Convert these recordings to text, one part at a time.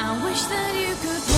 I wish that you could.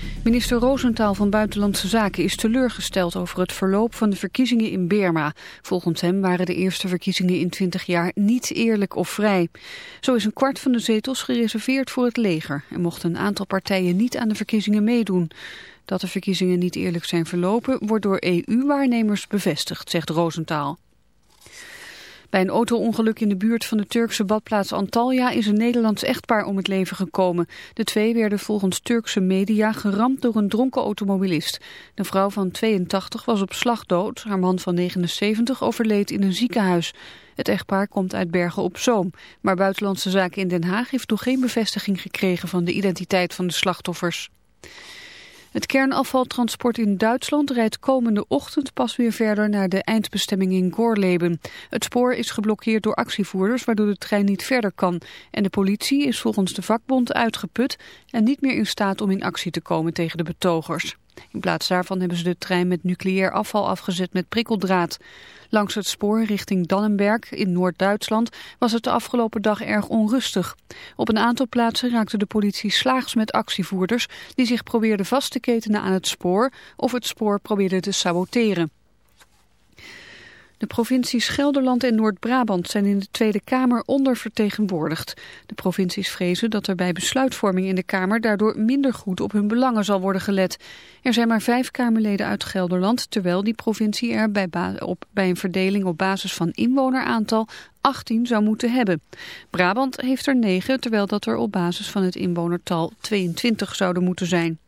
Minister Roosentaal van Buitenlandse Zaken is teleurgesteld over het verloop van de verkiezingen in Burma. Volgens hem waren de eerste verkiezingen in 20 jaar niet eerlijk of vrij. Zo is een kwart van de zetels gereserveerd voor het leger en mochten een aantal partijen niet aan de verkiezingen meedoen. Dat de verkiezingen niet eerlijk zijn verlopen wordt door EU-waarnemers bevestigd, zegt Roosentaal. Bij een auto-ongeluk in de buurt van de Turkse badplaats Antalya is een Nederlands echtpaar om het leven gekomen. De twee werden volgens Turkse media geramd door een dronken automobilist. De vrouw van 82 was op slag dood. Haar man van 79 overleed in een ziekenhuis. Het echtpaar komt uit Bergen op Zoom. Maar Buitenlandse Zaken in Den Haag heeft nog geen bevestiging gekregen van de identiteit van de slachtoffers. Het kernafvaltransport in Duitsland rijdt komende ochtend pas weer verder naar de eindbestemming in Gorleben. Het spoor is geblokkeerd door actievoerders waardoor de trein niet verder kan. En de politie is volgens de vakbond uitgeput en niet meer in staat om in actie te komen tegen de betogers. In plaats daarvan hebben ze de trein met nucleair afval afgezet met prikkeldraad. Langs het spoor richting Dannenberg in Noord-Duitsland was het de afgelopen dag erg onrustig. Op een aantal plaatsen raakte de politie slaags met actievoerders die zich probeerden vast te ketenen aan het spoor of het spoor probeerden te saboteren. De provincies Gelderland en Noord-Brabant zijn in de Tweede Kamer ondervertegenwoordigd. De provincies vrezen dat er bij besluitvorming in de Kamer daardoor minder goed op hun belangen zal worden gelet. Er zijn maar vijf Kamerleden uit Gelderland, terwijl die provincie er bij, op, bij een verdeling op basis van inwoneraantal 18 zou moeten hebben. Brabant heeft er 9, terwijl dat er op basis van het inwonertal 22 zouden moeten zijn.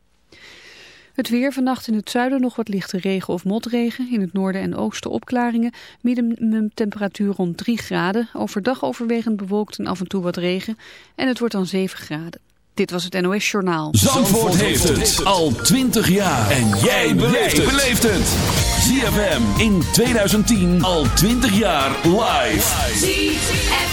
Het weer vannacht in het zuiden nog wat lichte regen of motregen. In het noorden en oosten opklaringen. Minimumtemperatuur rond 3 graden. Overdag overwegend bewolkt en af en toe wat regen. En het wordt dan 7 graden. Dit was het NOS Journaal. Zandvoort, heeft het al 20 jaar. En jij beleeft het. ZFM in 2010 al 20 jaar live. ZFM.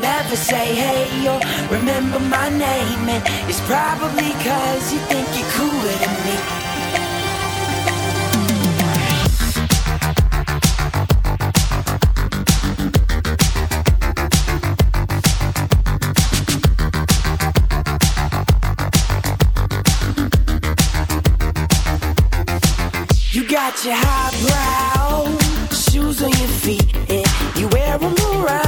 never say hey or remember my name. And it's probably cause you think you're cooler than me. got your high brow shoes on your feet and you wear them around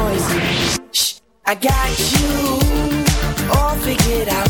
noise. Shh, I got you. All figured out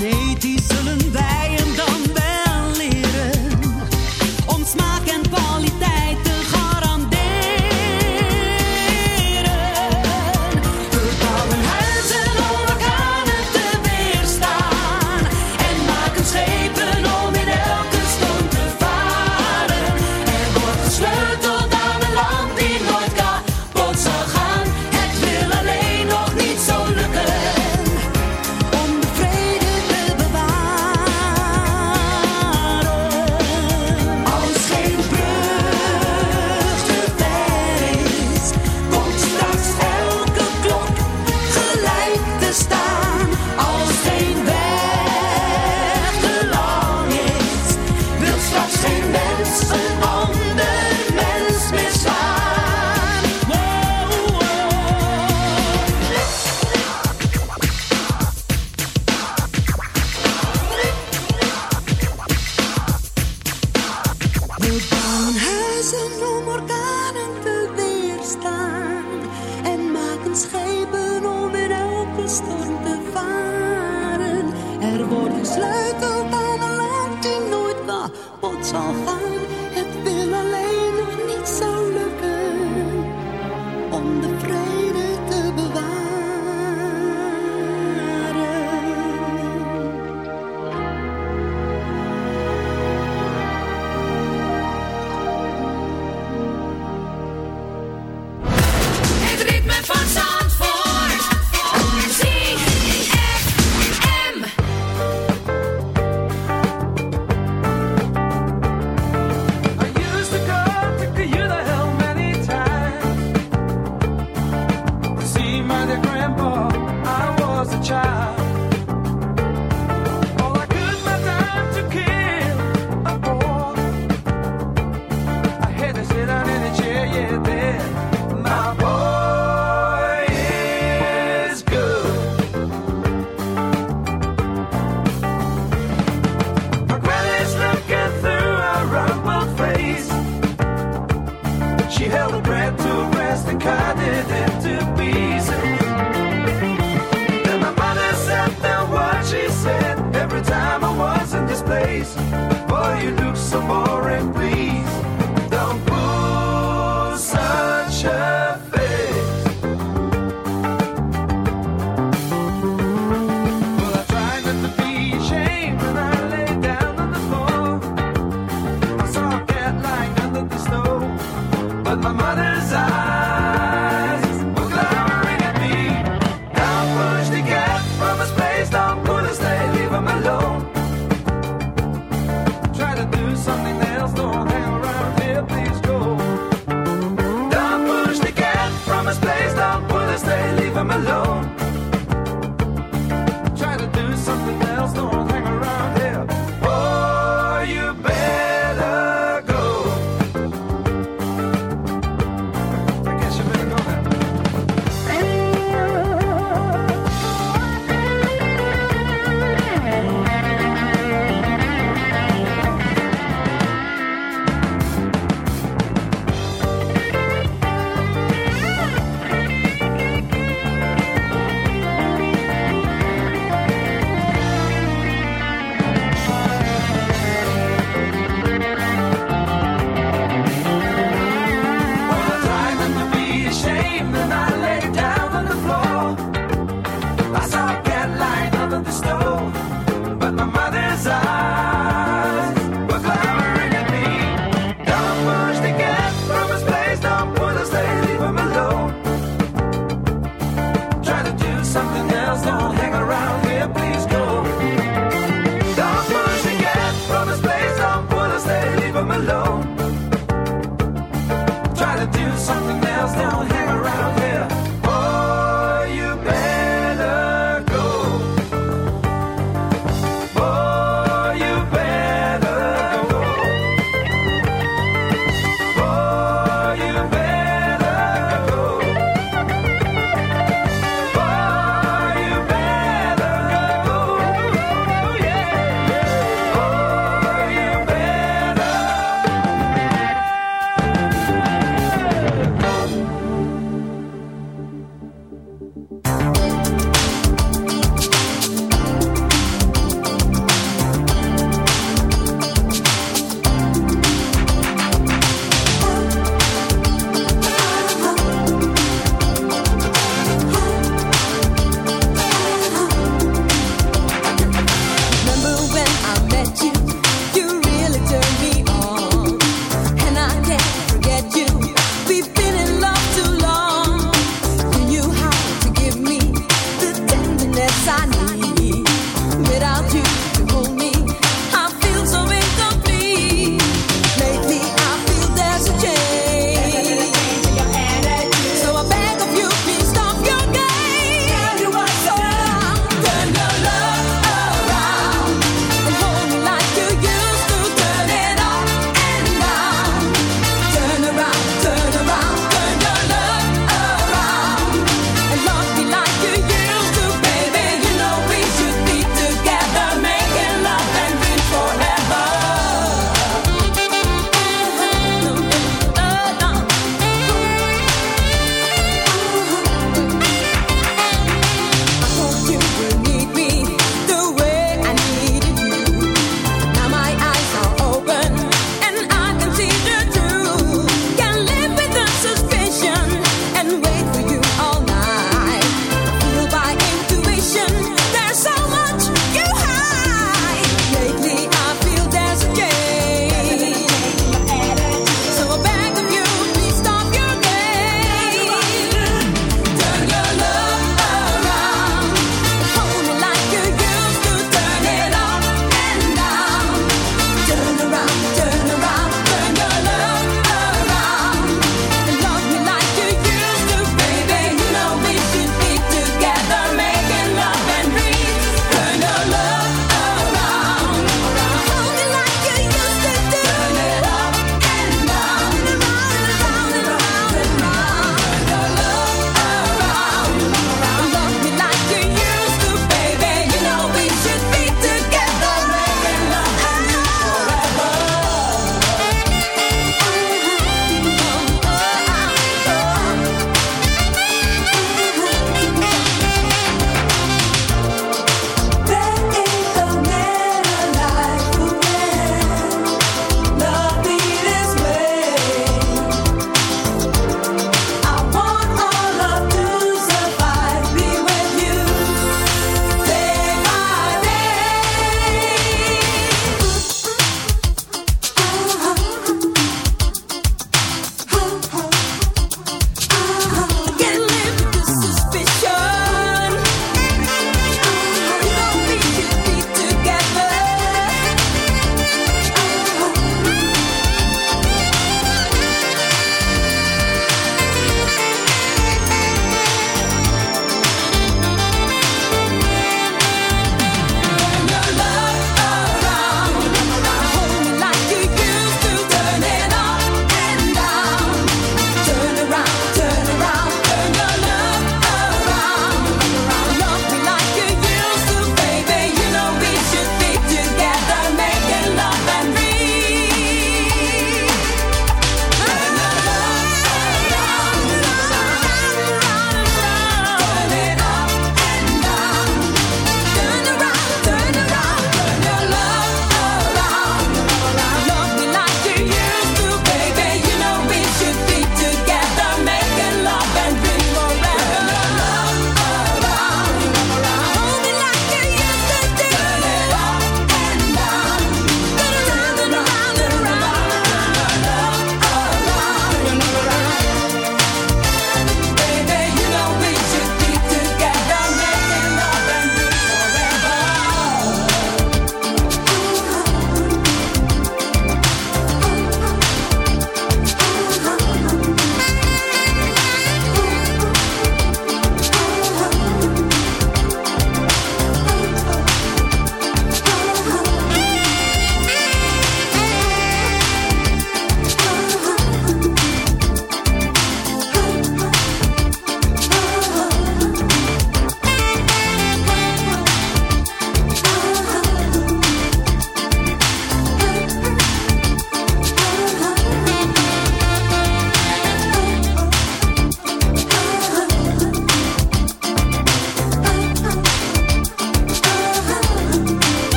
1980s.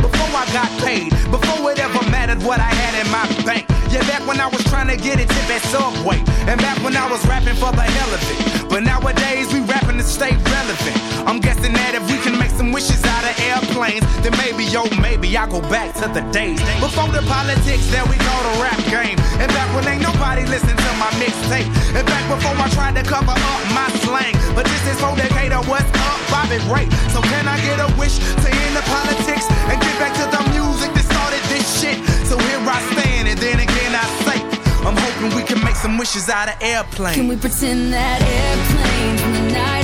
Before I got paid, before it ever mattered what I had in my bank. Yeah, back when I was trying to get a tip at Subway, and back when I was rapping for the hell of it. But nowadays we rapping to stay relevant. I'm guessing that if we can make some wishes out of airplanes, then maybe, yo, maybe I go back to the days before the politics that we call the rap game, and back when ain't nobody listen to my mixtape, and back before I tried to cover up my slang. But this is for Decatur, what's up, Bobby Ray? So can I get a wish to end the politics and get back to the music that started this shit? So here I stand, and then again I say, I'm hoping we can make some wishes out of airplanes. Can we pretend that airplanes in the night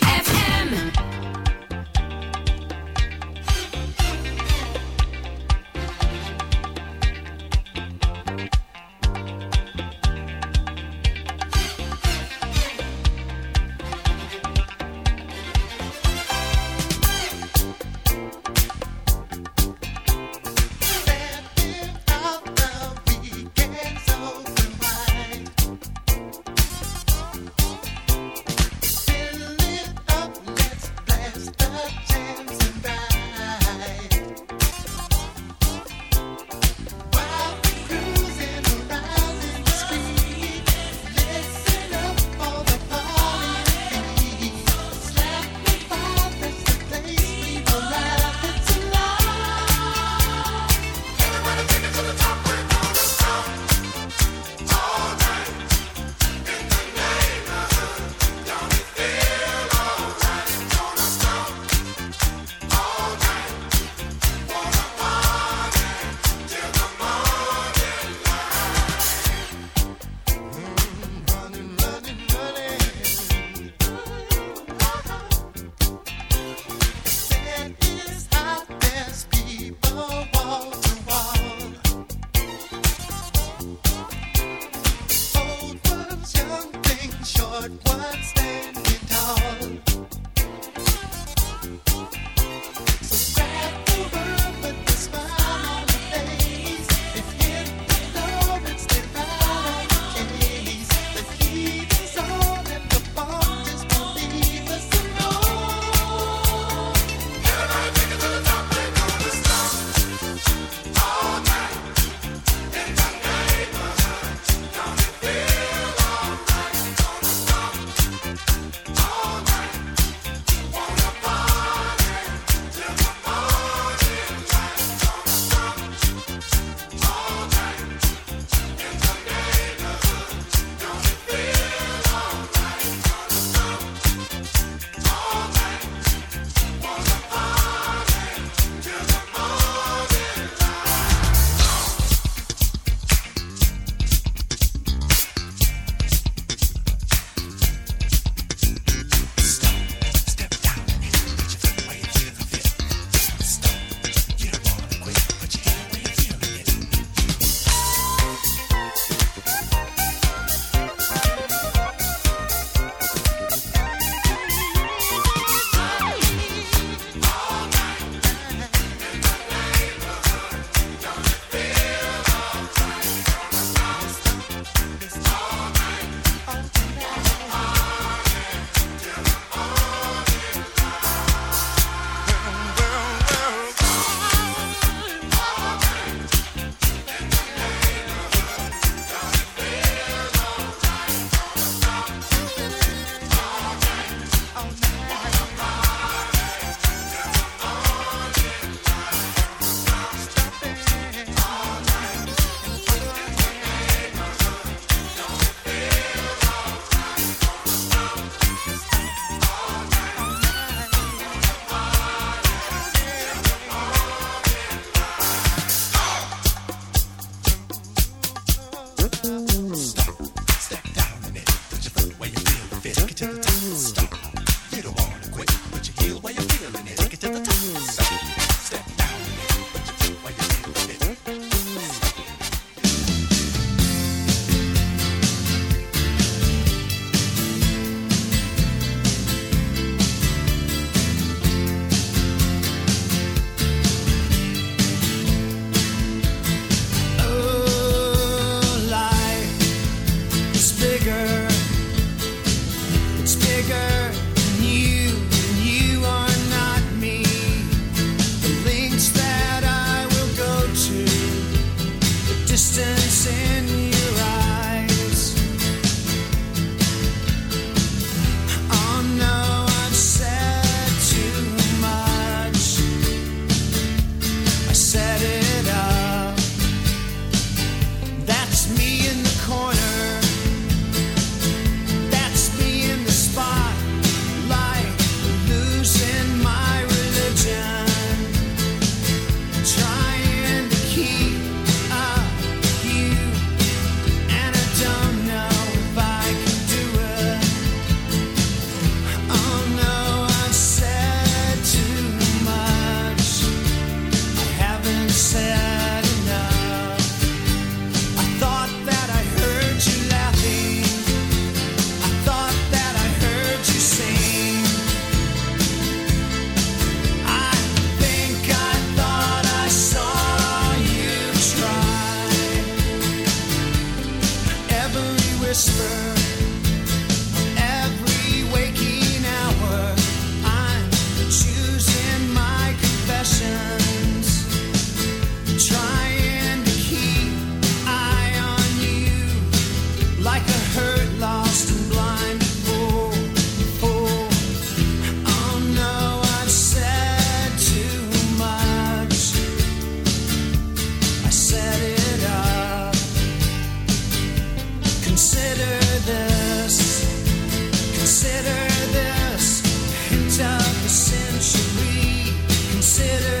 consider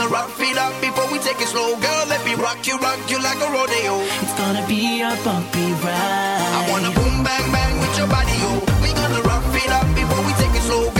gonna rock it up before we take it slow. Girl, let me rock you, rock you like a rodeo. It's gonna be a bumpy ride. I wanna boom, bang, bang with your body, yo. We gonna rock it up before we take it slow.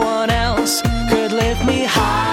one else could lift me high.